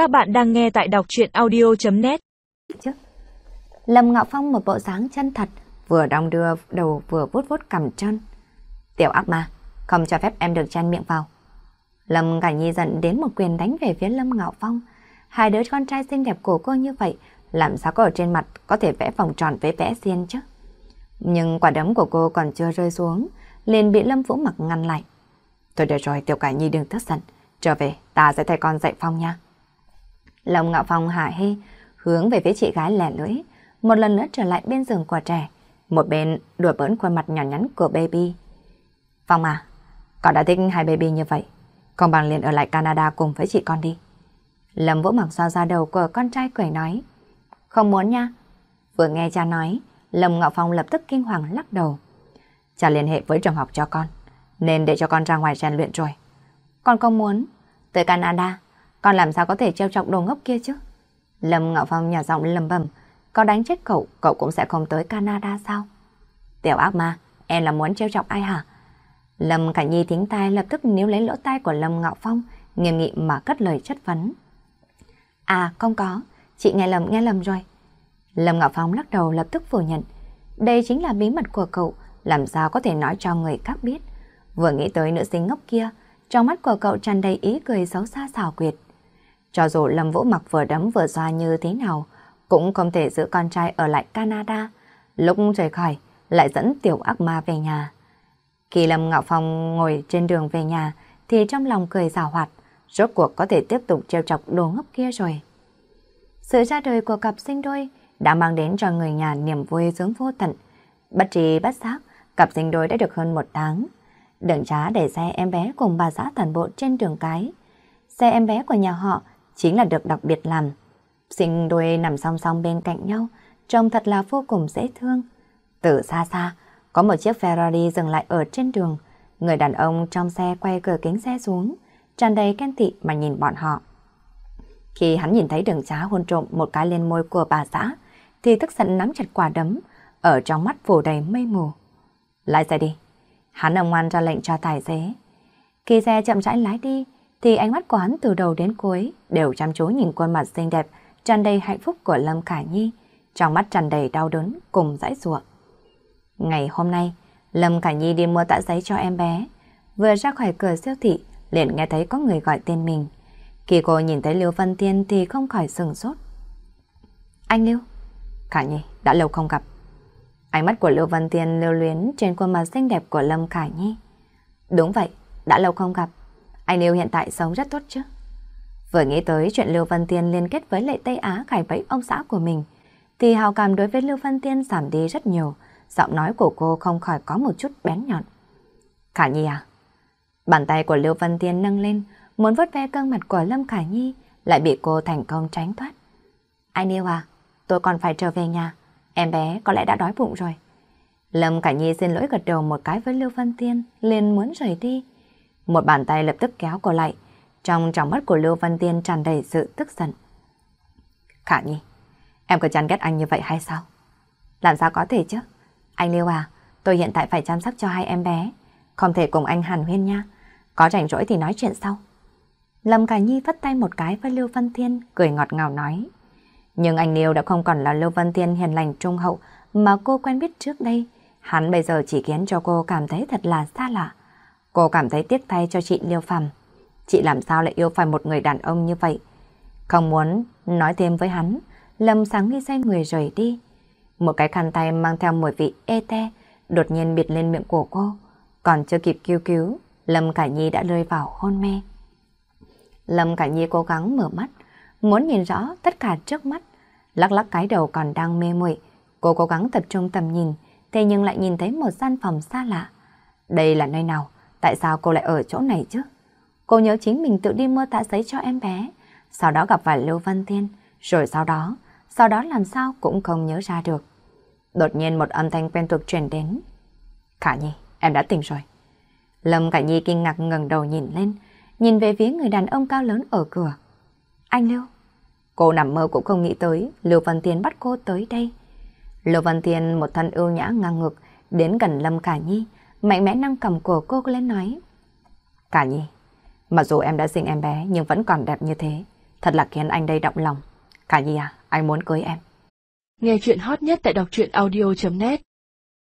Các bạn đang nghe tại đọc chuyện audio.net Chứ. Lâm Ngạo Phong một bộ dáng chân thật, vừa đong đưa đầu vừa vuốt vuốt cầm chân. Tiểu ác ma, không cho phép em được chen miệng vào. Lâm Cả Nhi giận đến một quyền đánh về phía Lâm Ngạo Phong. Hai đứa con trai xinh đẹp của cô như vậy, làm sao có ở trên mặt có thể vẽ vòng tròn với vẽ xiên chứ? Nhưng quả đấm của cô còn chưa rơi xuống, liền bị Lâm Vũ mặc ngăn lại. Thôi được rồi, Tiểu Cảnh Nhi đừng tức giận. Trở về, ta sẽ thay con dạy Phong nha. Lâm Ngạo Phong hả hê, hướng về phía chị gái lẻ lưỡi, một lần nữa trở lại bên giường của trẻ, một bên đùa bỡn khuôn mặt nhỏ nhắn của baby. Phong à, con đã thích hai baby như vậy, con bằng liền ở lại Canada cùng với chị con đi. Lâm vỗ mặt xoa ra đầu của con trai cười nói, không muốn nha. Vừa nghe cha nói, Lâm Ngạo Phong lập tức kinh hoàng lắc đầu. Cha liên hệ với trường học cho con, nên để cho con ra ngoài rèn luyện rồi. Con không muốn. Tới Canada, con làm sao có thể treo chọc đồ ngốc kia chứ? Lâm Ngạo Phong nhỏ giọng lầm bầm, có đánh chết cậu, cậu cũng sẽ không tới Canada sao? Tiểu ác ma, em là muốn treo chọc ai hả? Lâm Cảnh Nhi thính tai lập tức níu lấy lỗ tai của Lâm Ngạo Phong, nghiêm nghị mà cất lời chất vấn. À, không có, chị nghe lầm nghe lầm rồi. Lâm Ngạo Phong lắc đầu lập tức phủ nhận. Đây chính là bí mật của cậu, làm sao có thể nói cho người khác biết. Vừa nghĩ tới nữ sinh ngốc kia, trong mắt của cậu tràn đầy ý cười xấu xa xảo quyệt. Cho dù Lâm Vũ mặc vừa đấm vừa xoa như thế nào, cũng không thể giữ con trai ở lại Canada. Lúc rời khỏi, lại dẫn tiểu ác ma về nhà. Khi Lâm Ngạo Phong ngồi trên đường về nhà, thì trong lòng cười rào hoạt, rốt cuộc có thể tiếp tục trêu chọc đồ ngốc kia rồi. Sự ra đời của cặp sinh đôi đã mang đến cho người nhà niềm vui sướng vô tận. Bất trí bất giác, cặp sinh đôi đã được hơn một tháng. Đừng trá để xe em bé cùng bà xã toàn bộ trên đường cái. Xe em bé của nhà họ chính là được đặc biệt làm. Sinh đôi nằm song song bên cạnh nhau, trông thật là vô cùng dễ thương. Từ xa xa, có một chiếc Ferrari dừng lại ở trên đường. Người đàn ông trong xe quay cửa kính xe xuống, tràn đầy khen thị mà nhìn bọn họ. Khi hắn nhìn thấy đường trá hôn trộm một cái lên môi của bà xã, thì tức giận nắm chặt quả đấm, ở trong mắt phủ đầy mây mù. Lái xe đi. Hắn ông ngoan ra lệnh cho tài xế. Khi xe chậm rãi lái đi, thì ánh mắt của hắn từ đầu đến cuối đều chăm chú nhìn khuôn mặt xinh đẹp, tràn đầy hạnh phúc của Lâm Khả Nhi, trong mắt tràn đầy đau đớn cùng dãi dụa. Ngày hôm nay, Lâm Khả Nhi đi mua tạ giấy cho em bé. Vừa ra khỏi cửa siêu thị, liền nghe thấy có người gọi tên mình. Khi cô nhìn thấy Lưu Văn Tiên thì không khỏi sừng sốt. Anh Lưu? Khả Nhi, đã lâu không gặp. Ánh mắt của Lưu Văn Tiên lưu luyến trên khuôn mặt xinh đẹp của Lâm Khả Nhi. Đúng vậy, đã lâu không gặp. Anh Lưu hiện tại sống rất tốt chứ. Vừa nghĩ tới chuyện Lưu Văn Tiên liên kết với lệ Tây Á khải bẫy ông xã của mình, thì hào cảm đối với Lưu Văn Tiên giảm đi rất nhiều, giọng nói của cô không khỏi có một chút bén nhọn. Khả Nhi à? Bàn tay của Lưu Văn Tiên nâng lên, muốn vớt ve cơn mặt của Lâm Khả Nhi, lại bị cô thành công tránh thoát. Anh yêu à, tôi còn phải trở về nhà. Em bé có lẽ đã đói bụng rồi. Lâm Khả Nhi xin lỗi gật đầu một cái với Lưu Văn Tiên, liền muốn rời đi. Một bàn tay lập tức kéo cô lại. Trong tròng mắt của Lưu Văn Tiên tràn đầy sự tức giận. Khả Nhi, em có chán ghét anh như vậy hay sao? Làm sao có thể chứ? Anh Lưu à, tôi hiện tại phải chăm sóc cho hai em bé. Không thể cùng anh Hàn Huyên nha. Có rảnh rỗi thì nói chuyện sau. Lâm Khả Nhi vất tay một cái với Lưu Văn Thiên, cười ngọt ngào nói. Nhưng anh Liêu đã không còn là Lưu Văn Thiên hiền lành trung hậu mà cô quen biết trước đây. Hắn bây giờ chỉ khiến cho cô cảm thấy thật là xa lạ. Cô cảm thấy tiếc thay cho chị Liêu Phàm. Chị làm sao lại yêu phải một người đàn ông như vậy? Không muốn nói thêm với hắn, Lâm sáng nghi xoay người rời đi. Một cái khăn tay mang theo mùi vị ê te, đột nhiên bịt lên miệng của cô. Còn chưa kịp kêu cứu, Lâm Cả Nhi đã rơi vào hôn mê. Lâm Cả Nhi cố gắng mở mắt, muốn nhìn rõ tất cả trước mắt. Lắc lắc cái đầu còn đang mê muội, cô cố gắng tập trung tầm nhìn, thế nhưng lại nhìn thấy một gian phòng xa lạ. Đây là nơi nào? Tại sao cô lại ở chỗ này chứ? Cô nhớ chính mình tự đi mua tạ giấy cho em bé, sau đó gặp phải Lưu Văn Thiên, rồi sau đó, sau đó làm sao cũng không nhớ ra được. Đột nhiên một âm thanh quen thuộc truyền đến. Khả Nhi, em đã tỉnh rồi. Lâm Khả Nhi kinh ngạc ngẩng đầu nhìn lên, nhìn về phía người đàn ông cao lớn ở cửa. Anh Lưu. Cô nằm mơ cũng không nghĩ tới Lưu Văn Thiên bắt cô tới đây. Lưu Văn Thiên một thân ưu nhã ngang ngược đến gần Lâm Cả Nhi, mạnh mẽ nâng cầm của cô lên nói. Cả Nhi, mặc dù em đã sinh em bé nhưng vẫn còn đẹp như thế, Thật là khiến anh đây động lòng. Cả nhi à, anh muốn cưới em. Nghe chuyện hot nhất tại đọc truyện audio.net